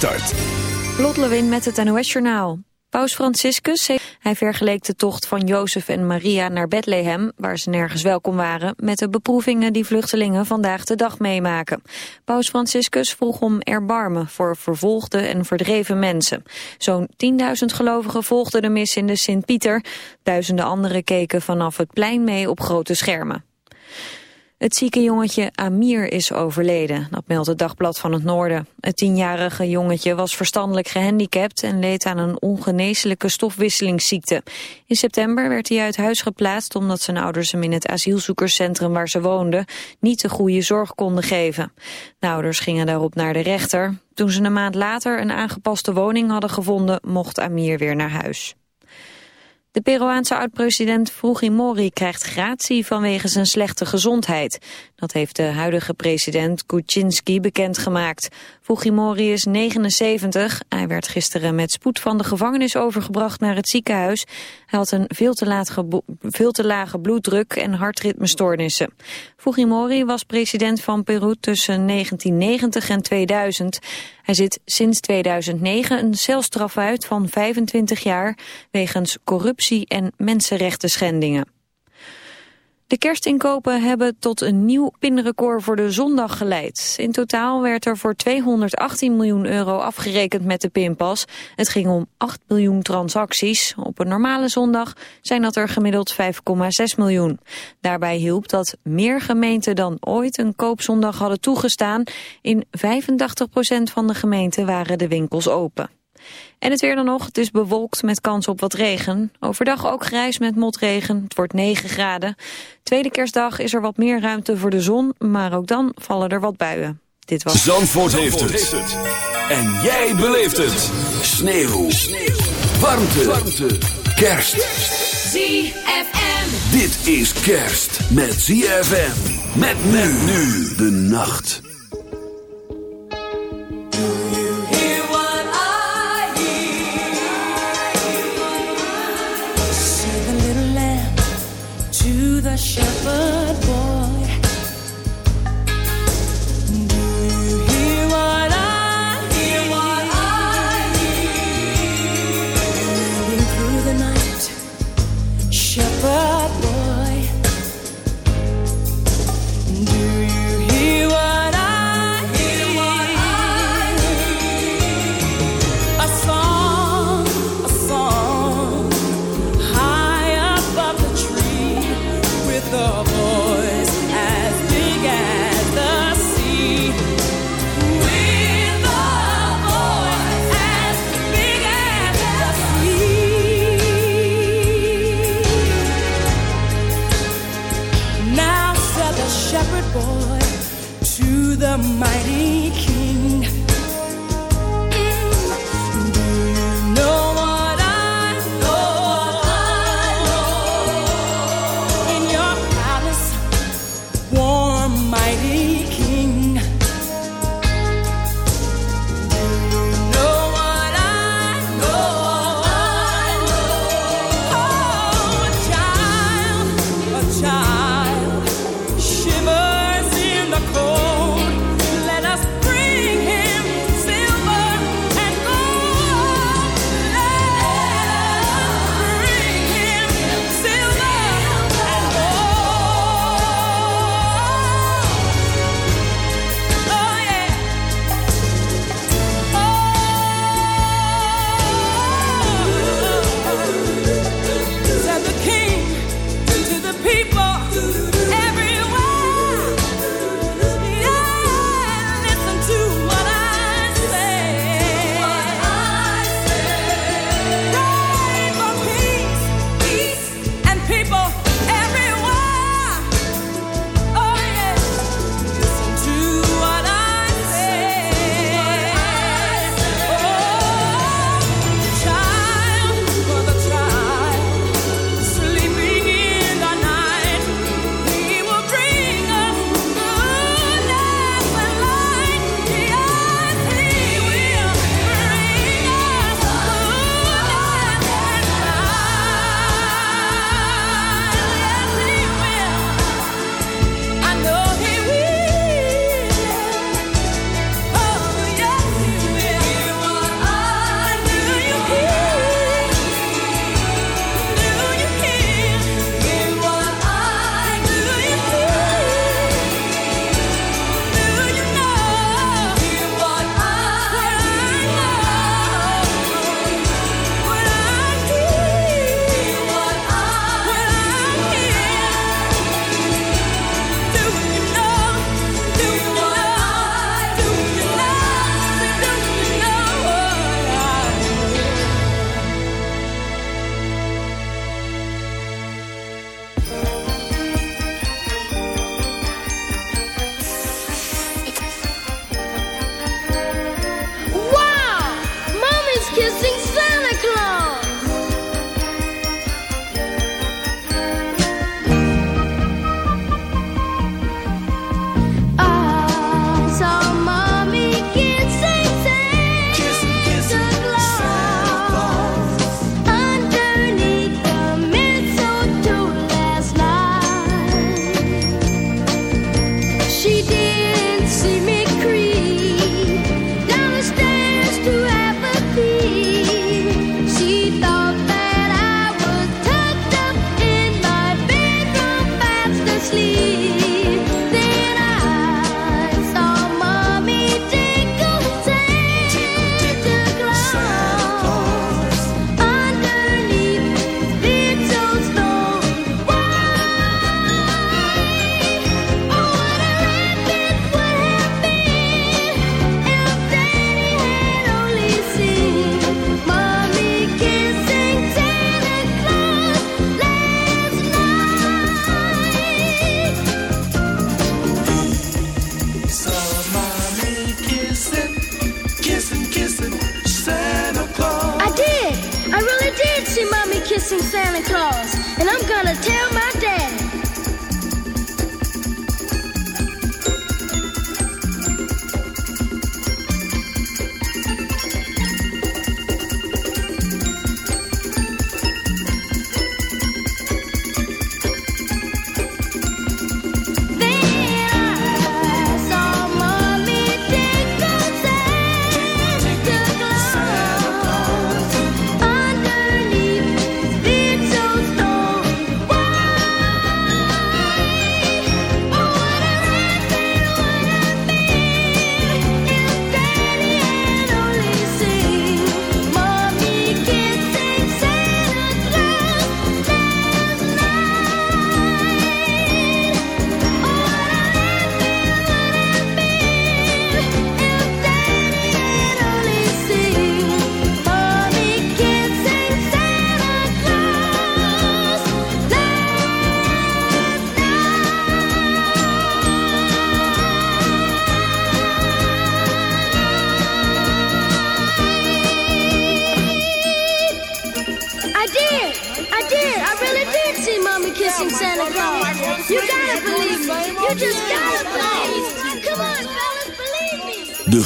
Start. Lot Lewin met het NOS Journaal. Paus Franciscus hij vergeleek de tocht van Jozef en Maria naar Bethlehem, waar ze nergens welkom waren, met de beproevingen die vluchtelingen vandaag de dag meemaken. Paus Franciscus vroeg om erbarmen voor vervolgde en verdreven mensen. Zo'n 10.000 gelovigen volgden de mis in de Sint-Pieter. Duizenden anderen keken vanaf het plein mee op grote schermen. Het zieke jongetje Amir is overleden, dat meldt het Dagblad van het Noorden. Het tienjarige jongetje was verstandelijk gehandicapt en leed aan een ongeneeslijke stofwisselingsziekte. In september werd hij uit huis geplaatst omdat zijn ouders hem in het asielzoekerscentrum waar ze woonden niet de goede zorg konden geven. De ouders gingen daarop naar de rechter. Toen ze een maand later een aangepaste woning hadden gevonden, mocht Amir weer naar huis. De Peruaanse oud-president Fujimori krijgt gratie vanwege zijn slechte gezondheid. Dat heeft de huidige president Kuczynski bekendgemaakt. Fujimori is 79. Hij werd gisteren met spoed van de gevangenis overgebracht naar het ziekenhuis. Hij had een veel te, veel te lage bloeddruk en hartritmestoornissen. Fujimori was president van Peru tussen 1990 en 2000. Hij zit sinds 2009 een celstraf uit van 25 jaar wegens corruptie en mensenrechten schendingen. De kerstinkopen hebben tot een nieuw pinrecord voor de zondag geleid. In totaal werd er voor 218 miljoen euro afgerekend met de pinpas. Het ging om 8 miljoen transacties. Op een normale zondag zijn dat er gemiddeld 5,6 miljoen. Daarbij hielp dat meer gemeenten dan ooit een koopzondag hadden toegestaan. In 85% van de gemeenten waren de winkels open. En het weer dan nog, het is bewolkt met kans op wat regen. Overdag ook grijs met motregen, het wordt 9 graden. Tweede kerstdag is er wat meer ruimte voor de zon, maar ook dan vallen er wat buien. Dit was... Zandvoort, heeft, het. En jij beleeft het. Sneeuw. Sneeuw. Warmte. Warmte. Kerst. ZFM. Dit is kerst met ZFM. Met men nu de nacht. Shepherd boy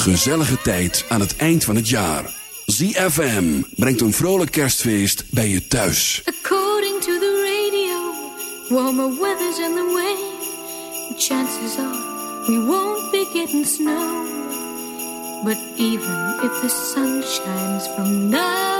gezellige tijd aan het eind van het jaar. ZFM brengt een vrolijk kerstfeest bij je thuis. According to the radio, warmer weather's in the way. Chances are we won't be getting snow. But even if the sun shines from now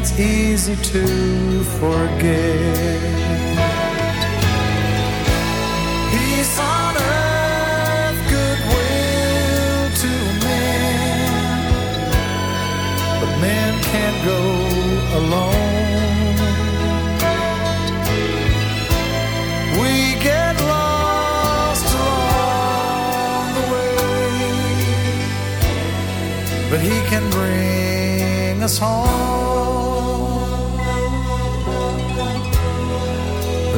It's easy to forget. Peace on earth, goodwill to men. But men can't go alone. We get lost along the way, but He can bring us home.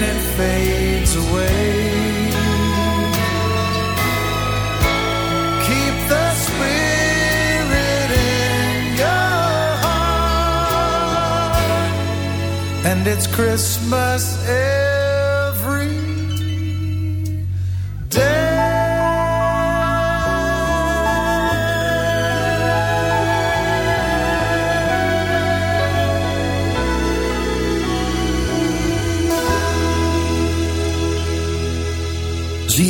Then it fades away. Keep the spirit in your heart. And it's Christmas every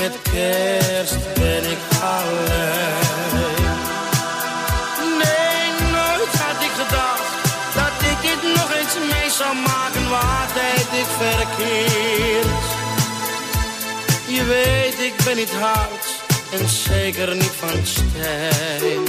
Met kerst ben ik alleen. Nee, nooit had ik gedacht dat ik dit nog eens mee zou maken. Wat deed ik verkeerd? Je weet, ik ben niet hard en zeker niet van steen.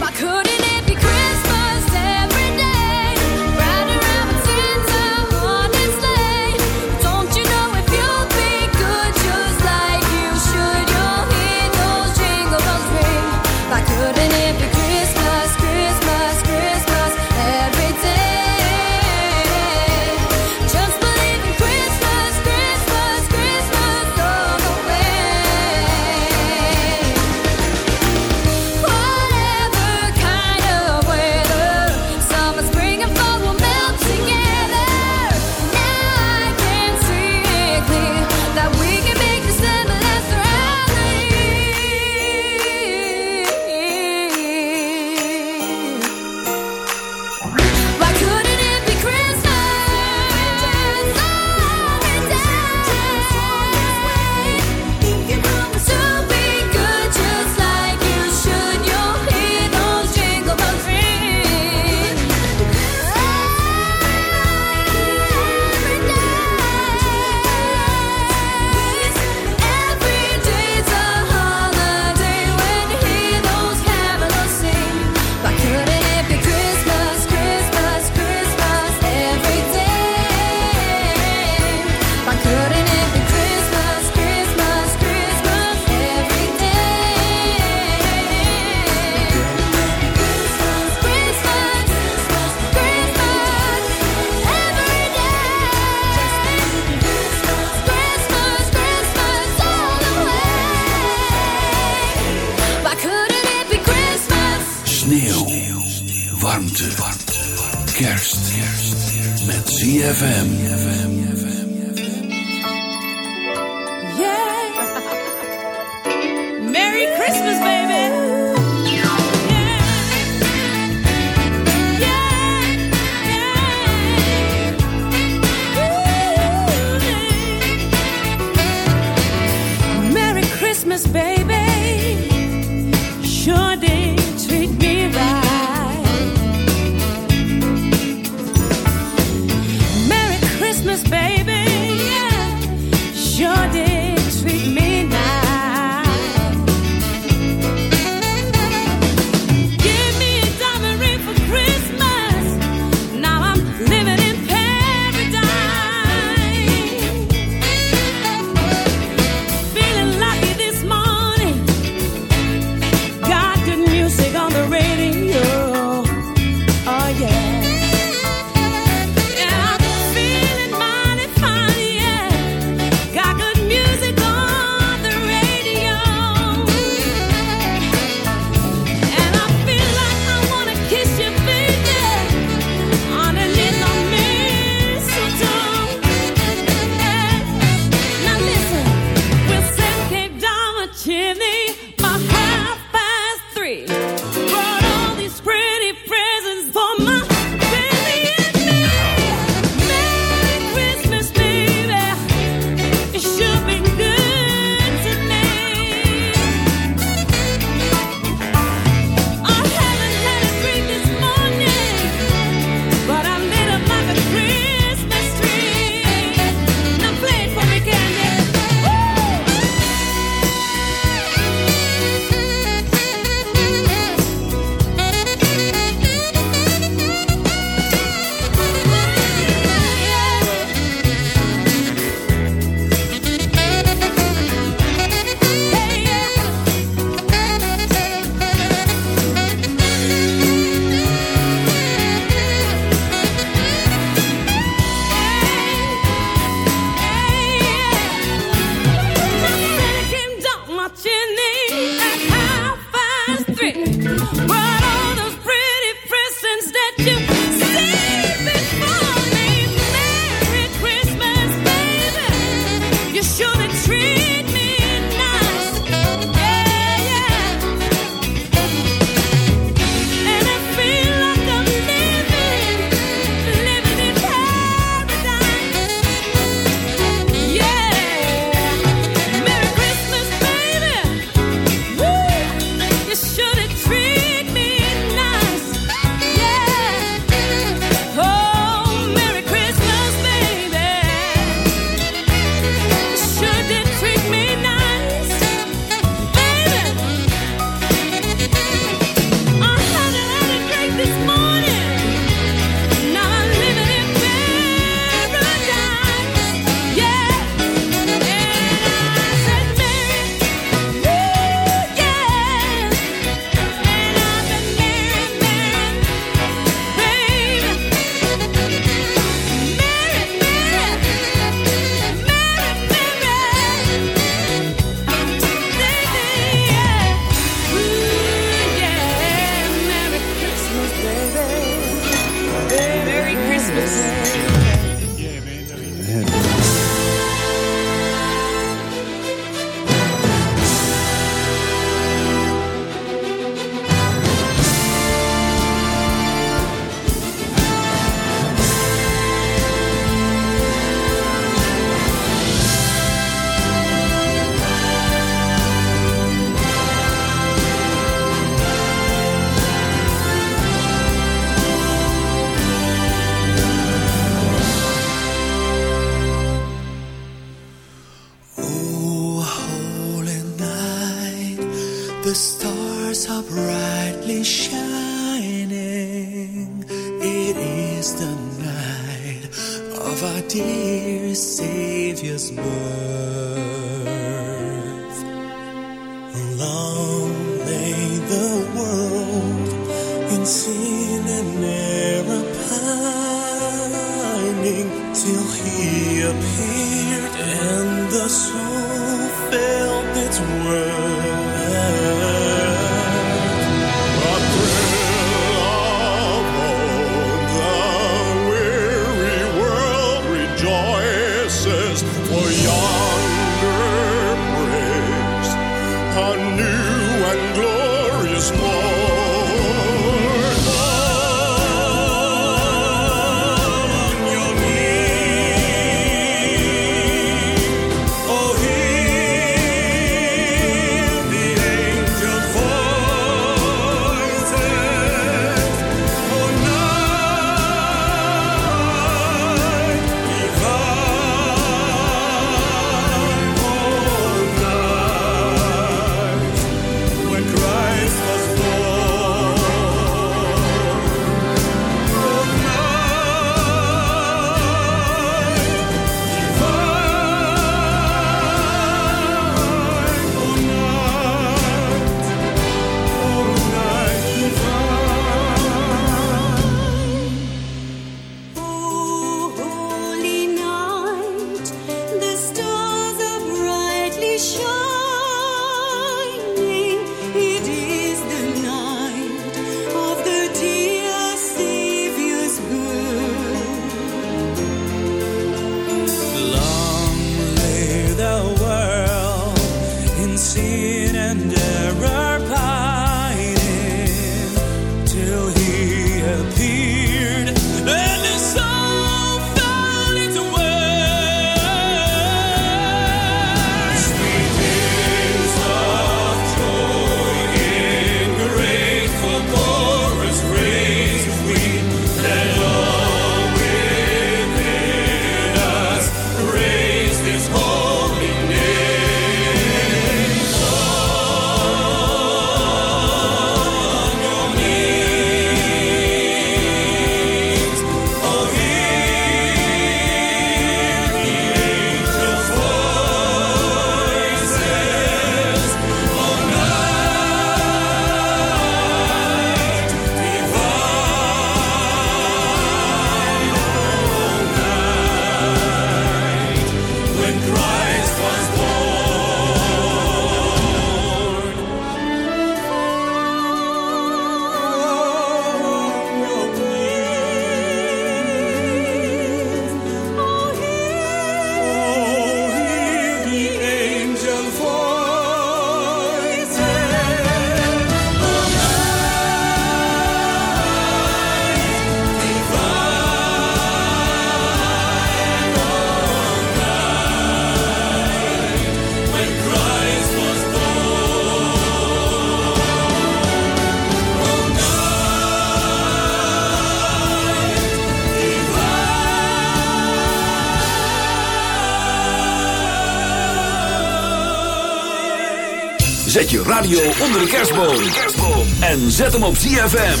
Zet je radio onder de kerstboom. En zet hem op CFM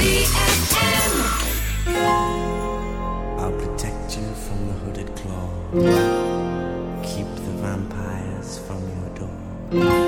I'll protect you from the hooded claw. Keep the vampires from your door.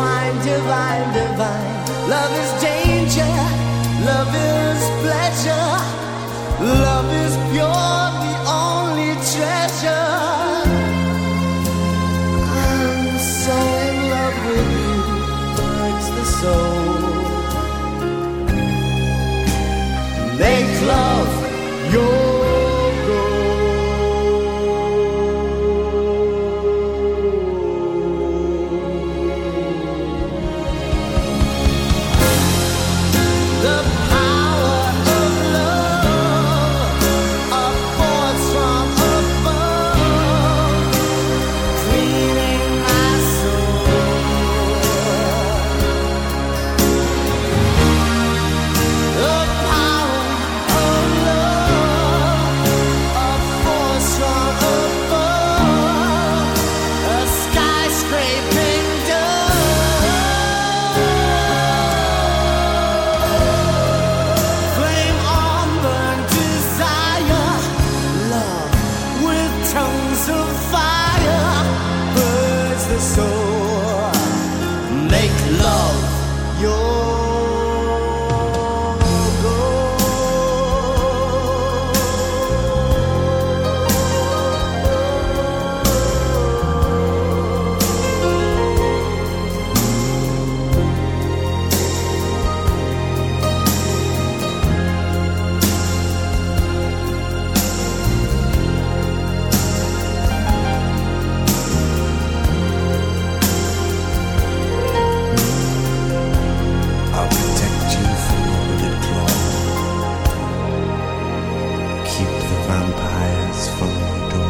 Divine, divine, divine. Love is danger, love is pleasure, love is pure. keep the vampires from your door.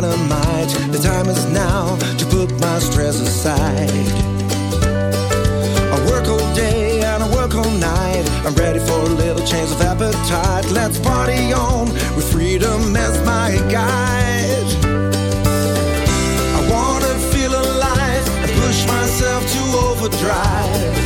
dynamite. The time is now to put my stress aside. I work all day and I work all night. I'm ready for a little change of appetite. Let's party on with freedom as my guide. I wanna feel alive and push myself to overdrive